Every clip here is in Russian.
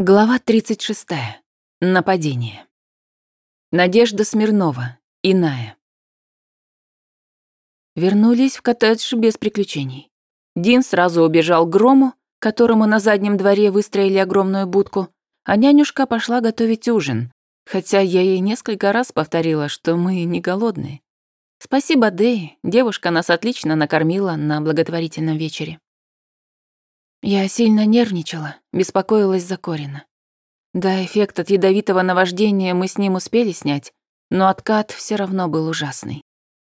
Глава 36. Нападение. Надежда Смирнова. Иная. Вернулись в коттедж без приключений. Дин сразу убежал к Грому, которому на заднем дворе выстроили огромную будку, а нянюшка пошла готовить ужин, хотя я ей несколько раз повторила, что мы не голодные. Спасибо, Дэй, девушка нас отлично накормила на благотворительном вечере. Я сильно нервничала, беспокоилась за Корина. Да, эффект от ядовитого наваждения мы с ним успели снять, но откат все равно был ужасный.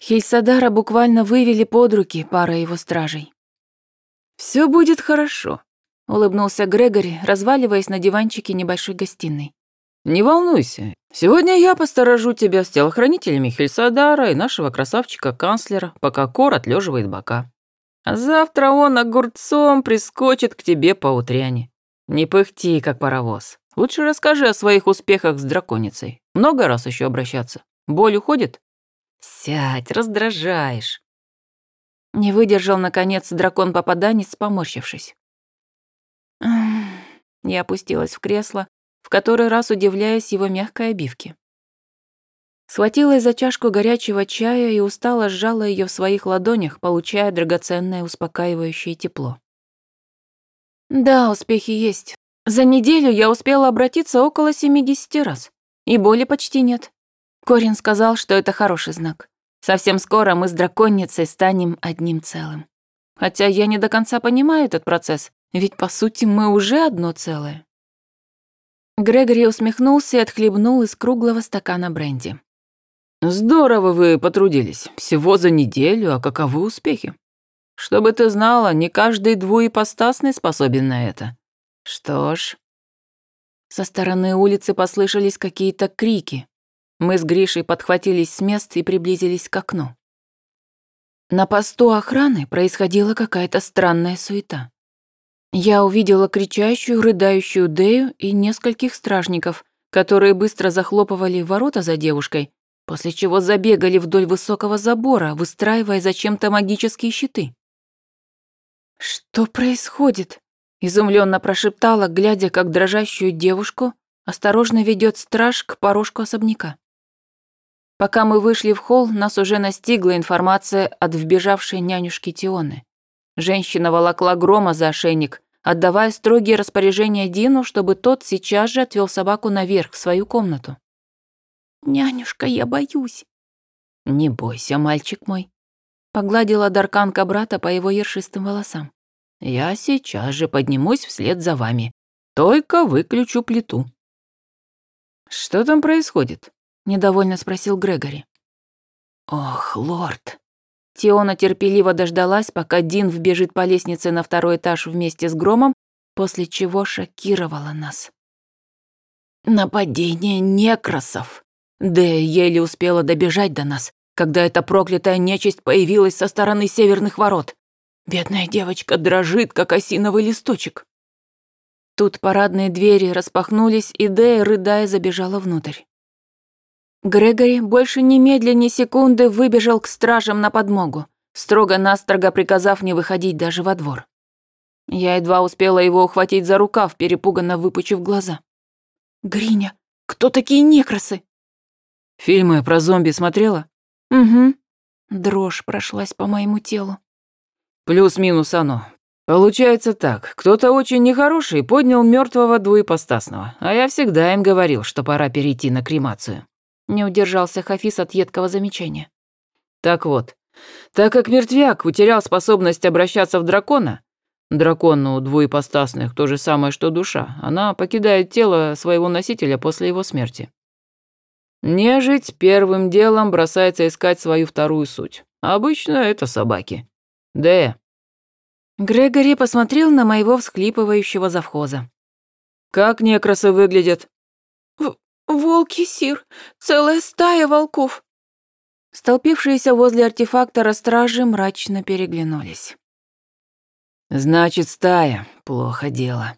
Хельсадара буквально вывели под руки пара его стражей. Все будет хорошо», — улыбнулся Грегори, разваливаясь на диванчике небольшой гостиной. «Не волнуйся. Сегодня я посторожу тебя с телохранителями Хельсадара и нашего красавчика-канцлера, пока Кор отлеживает бока. А завтра он огурцом прискочит к тебе по утряне. Не пыхти, как паровоз. Лучше расскажи о своих успехах с драконицей. Много раз еще обращаться. Боль уходит? Сядь, раздражаешь. Не выдержал, наконец, дракон-попаданец, поморщившись. Я опустилась в кресло, в который раз удивляясь его мягкой обивке. Схватилась за чашку горячего чая и устало сжала ее в своих ладонях, получая драгоценное успокаивающее тепло. Да, успехи есть. За неделю я успела обратиться около 70 раз, и боли почти нет. Корин сказал, что это хороший знак. Совсем скоро мы с драконницей станем одним целым. Хотя я не до конца понимаю этот процесс, ведь по сути мы уже одно целое. Грегори усмехнулся и отхлебнул из круглого стакана бренди. Здорово вы потрудились. Всего за неделю, а каковы успехи? Чтобы ты знала, не каждый двуепостасный способен на это. Что ж... Со стороны улицы послышались какие-то крики. Мы с Гришей подхватились с мест и приблизились к окну. На посту охраны происходила какая-то странная суета. Я увидела кричащую, рыдающую Дею и нескольких стражников, которые быстро захлопывали ворота за девушкой после чего забегали вдоль высокого забора, выстраивая зачем-то магические щиты. «Что происходит?» – изумленно прошептала, глядя, как дрожащую девушку осторожно ведет страж к порожку особняка. Пока мы вышли в холл, нас уже настигла информация от вбежавшей нянюшки Тионы. Женщина волокла грома за ошейник, отдавая строгие распоряжения Дину, чтобы тот сейчас же отвел собаку наверх, в свою комнату. «Нянюшка, я боюсь». «Не бойся, мальчик мой», — погладила Дарканка брата по его ершистым волосам. «Я сейчас же поднимусь вслед за вами. Только выключу плиту». «Что там происходит?» — недовольно спросил Грегори. «Ох, лорд!» Тиона терпеливо дождалась, пока Дин вбежит по лестнице на второй этаж вместе с Громом, после чего шокировала нас. «Нападение некросов!» Дэя еле успела добежать до нас, когда эта проклятая нечисть появилась со стороны северных ворот. Бедная девочка дрожит, как осиновый листочек. Тут парадные двери распахнулись, и Дэя, рыдая, забежала внутрь. Грегори больше ни медля секунды выбежал к стражам на подмогу, строго-настрого приказав не выходить даже во двор. Я едва успела его ухватить за рукав, перепуганно выпучив глаза. «Гриня, кто такие некросы?» Фильмы про зомби смотрела? Угу. Дрожь прошлась по моему телу. Плюс-минус оно. Получается так, кто-то очень нехороший поднял мертвого двуепостасного, а я всегда им говорил, что пора перейти на кремацию. Не удержался Хафиз от едкого замечания. Так вот, так как мертвяк утерял способность обращаться в дракона, дракон у двуепостасных то же самое, что душа, она покидает тело своего носителя после его смерти. Нежить первым делом бросается искать свою вторую суть. Обычно это собаки. Д. Грегори посмотрел на моего всхлипывающего завхоза. «Как некрасы выглядят?» В «Волки, Сир, целая стая волков». Столпившиеся возле артефактора стражи мрачно переглянулись. «Значит, стая. Плохо дело».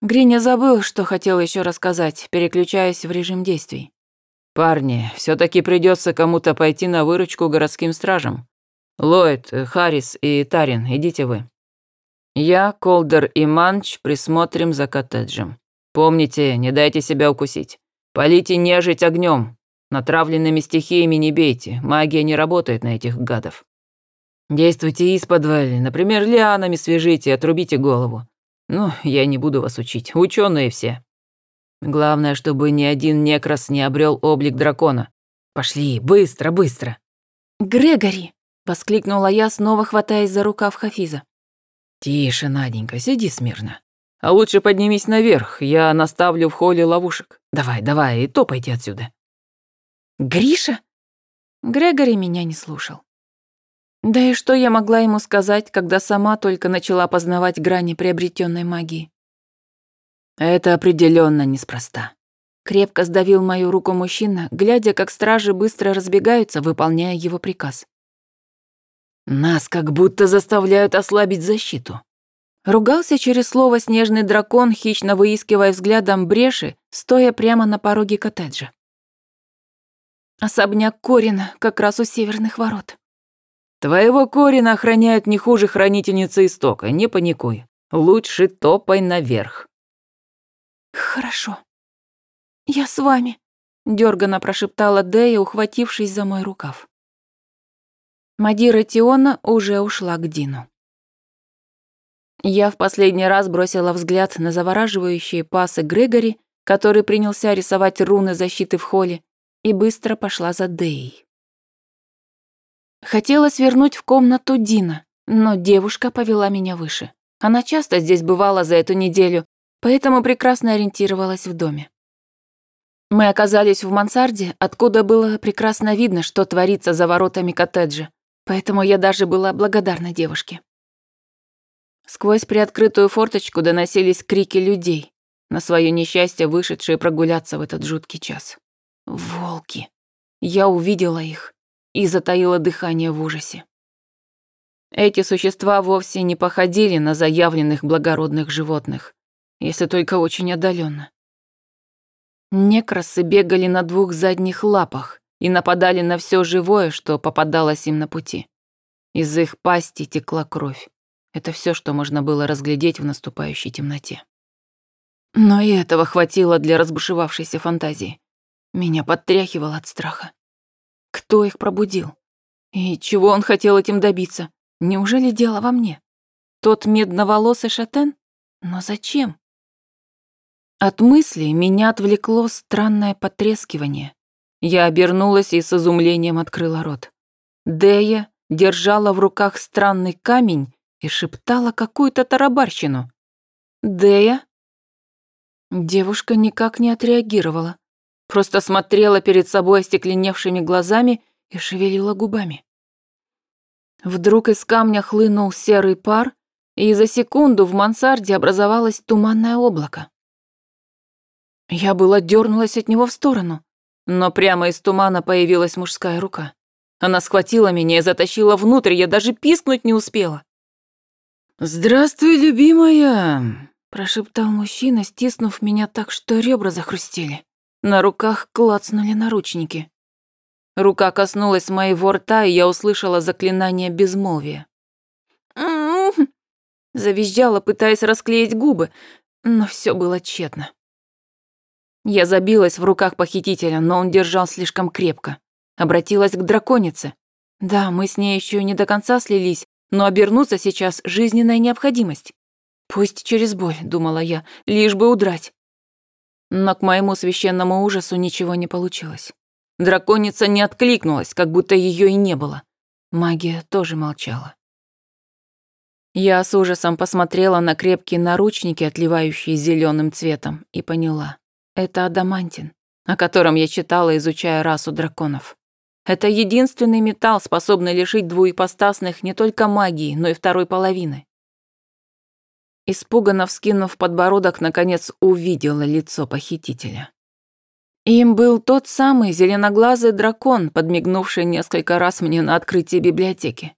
Гриня забыл, что хотел еще рассказать, переключаясь в режим действий. «Парни, все таки придется кому-то пойти на выручку городским стражам. Ллойд, Харрис и Тарин, идите вы. Я, Колдер и Манч присмотрим за коттеджем. Помните, не дайте себя укусить. Полите нежить огнем. Натравленными стихиями не бейте, магия не работает на этих гадов. Действуйте из подвали, например, лианами свяжите отрубите голову. Ну, я не буду вас учить, ученые все. Главное, чтобы ни один некрас не обрел облик дракона. Пошли, быстро, быстро. «Грегори!» — воскликнула я, снова хватаясь за рукав Хафиза. Тише, Наденька, сиди смирно. А лучше поднимись наверх, я наставлю в холле ловушек. Давай, давай, и топайте отсюда. «Гриша?» Грегори меня не слушал. Да и что я могла ему сказать, когда сама только начала познавать грани приобретенной магии? Это определенно неспроста. Крепко сдавил мою руку мужчина, глядя, как стражи быстро разбегаются, выполняя его приказ. Нас как будто заставляют ослабить защиту. Ругался через слово снежный дракон, хищно выискивая взглядом бреши, стоя прямо на пороге коттеджа. Особняк Корина как раз у северных ворот. Твоего Корина охраняют не хуже хранительницы истока, не паникуй. Лучше топай наверх. Хорошо. Я с вами, дёрганно прошептала Дэя, ухватившись за мой рукав. Мадира Тиона уже ушла к Дину. Я в последний раз бросила взгляд на завораживающие пасы Грегори, который принялся рисовать руны защиты в холле, и быстро пошла за Дей. Хотела свернуть в комнату Дина, но девушка повела меня выше. Она часто здесь бывала за эту неделю, поэтому прекрасно ориентировалась в доме. Мы оказались в мансарде, откуда было прекрасно видно, что творится за воротами коттеджа, поэтому я даже была благодарна девушке. Сквозь приоткрытую форточку доносились крики людей, на свое несчастье вышедшие прогуляться в этот жуткий час. Волки. Я увидела их и затаила дыхание в ужасе. Эти существа вовсе не походили на заявленных благородных животных, если только очень отдаленно. Некрасы бегали на двух задних лапах и нападали на все живое, что попадалось им на пути. Из их пасти текла кровь. Это все, что можно было разглядеть в наступающей темноте. Но и этого хватило для разбушевавшейся фантазии. Меня подтряхивало от страха. Кто их пробудил? И чего он хотел этим добиться? Неужели дело во мне? Тот медноволосый шатен? Но зачем? От мысли меня отвлекло странное потрескивание. Я обернулась и с изумлением открыла рот. Дея держала в руках странный камень и шептала какую-то тарабарщину. «Дея?» Девушка никак не отреагировала. Просто смотрела перед собой остекленевшими глазами и шевелила губами. Вдруг из камня хлынул серый пар, и за секунду в мансарде образовалось туманное облако. Я была дернулась от него в сторону, но прямо из тумана появилась мужская рука. Она схватила меня и затащила внутрь, я даже пискнуть не успела. «Здравствуй, любимая!» – прошептал мужчина, стиснув меня так, что ребра захрустели. На руках клацнули наручники. Рука коснулась моего рта, и я услышала заклинание безмолвия. Завизжала, пытаясь расклеить губы, но все было тщетно. Я забилась в руках похитителя, но он держал слишком крепко. Обратилась к драконице. Да, мы с ней еще не до конца слились, но обернуться сейчас — жизненная необходимость. Пусть через боль, думала я, лишь бы удрать. Но к моему священному ужасу ничего не получилось. Драконица не откликнулась, как будто ее и не было. Магия тоже молчала. Я с ужасом посмотрела на крепкие наручники, отливающие зеленым цветом, и поняла. Это адамантин, о котором я читала, изучая расу драконов. Это единственный металл, способный лишить двуепостасных не только магии, но и второй половины. Испуганно вскинув подбородок, наконец увидела лицо похитителя. Им был тот самый зеленоглазый дракон, подмигнувший несколько раз мне на открытии библиотеки.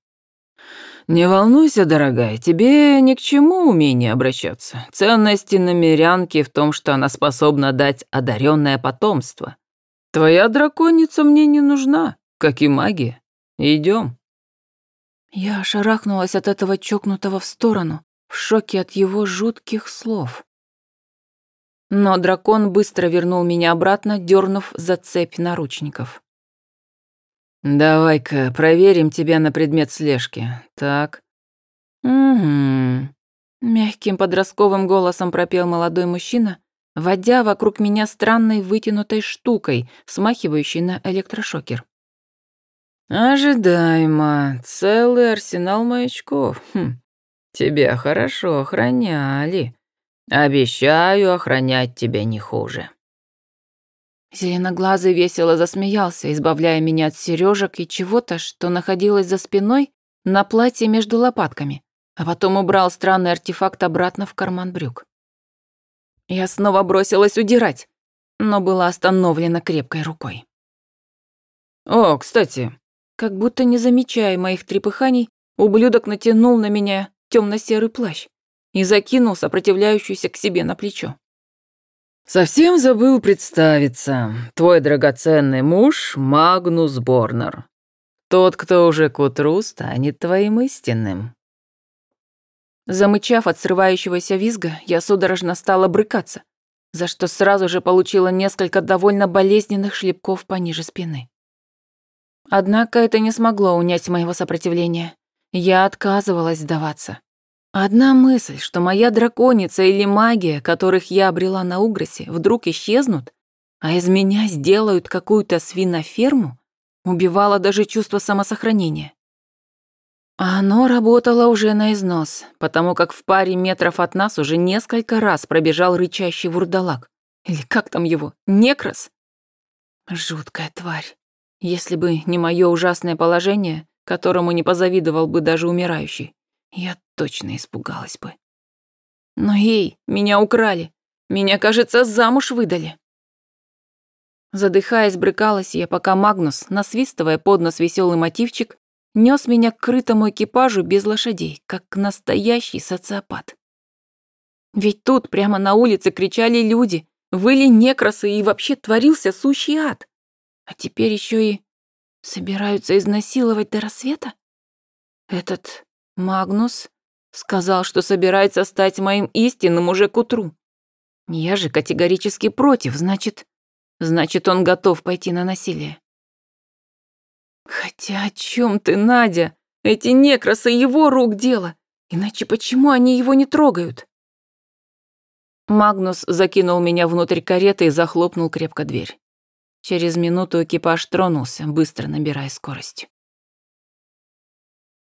«Не волнуйся, дорогая, тебе ни к чему умение обращаться. Ценности намерянки в том, что она способна дать одаренное потомство. Твоя драконица мне не нужна, как и магия. Идем. Я шарахнулась от этого чокнутого в сторону, в шоке от его жутких слов. Но дракон быстро вернул меня обратно, дернув за цепь наручников. «Давай-ка проверим тебя на предмет слежки. Так». «Угу». Мягким подростковым голосом пропел молодой мужчина, водя вокруг меня странной вытянутой штукой, смахивающей на электрошокер. «Ожидаемо. Целый арсенал маячков. Хм. Тебя хорошо охраняли. Обещаю охранять тебя не хуже». Зеленоглазый весело засмеялся, избавляя меня от сережек и чего-то, что находилось за спиной на платье между лопатками, а потом убрал странный артефакт обратно в карман брюк. Я снова бросилась удирать, но была остановлена крепкой рукой. «О, кстати!» Как будто не замечая моих трепыханий, ублюдок натянул на меня темно серый плащ и закинул сопротивляющуюся к себе на плечо. «Совсем забыл представиться. Твой драгоценный муж Магнус Борнер. Тот, кто уже к утру станет твоим истинным». Замычав от срывающегося визга, я судорожно стала брыкаться, за что сразу же получила несколько довольно болезненных шлепков пониже спины. Однако это не смогло унять моего сопротивления. Я отказывалась сдаваться. Одна мысль, что моя драконица или магия, которых я обрела на Угросе, вдруг исчезнут, а из меня сделают какую-то свиноферму, убивала даже чувство самосохранения. А оно работало уже на износ, потому как в паре метров от нас уже несколько раз пробежал рычащий вурдалак. Или как там его? Некрос? Жуткая тварь. Если бы не мое ужасное положение, которому не позавидовал бы даже умирающий, я точно испугалась бы. Но ей, меня украли. Меня, кажется, замуж выдали. Задыхаясь, брыкалась я, пока Магнус, насвистывая под нос веселый мотивчик, нес меня к крытому экипажу без лошадей, как настоящий социопат. Ведь тут прямо на улице кричали люди, выли некросы и вообще творился сущий ад. А теперь еще и собираются изнасиловать до рассвета? Этот Магнус сказал, что собирается стать моим истинным уже к утру. Я же категорически против, значит... Значит, он готов пойти на насилие. Хотя о чем ты, Надя? Эти некросы его рук дело. Иначе почему они его не трогают? Магнус закинул меня внутрь кареты и захлопнул крепко дверь. Через минуту экипаж тронулся, быстро набирая скорость.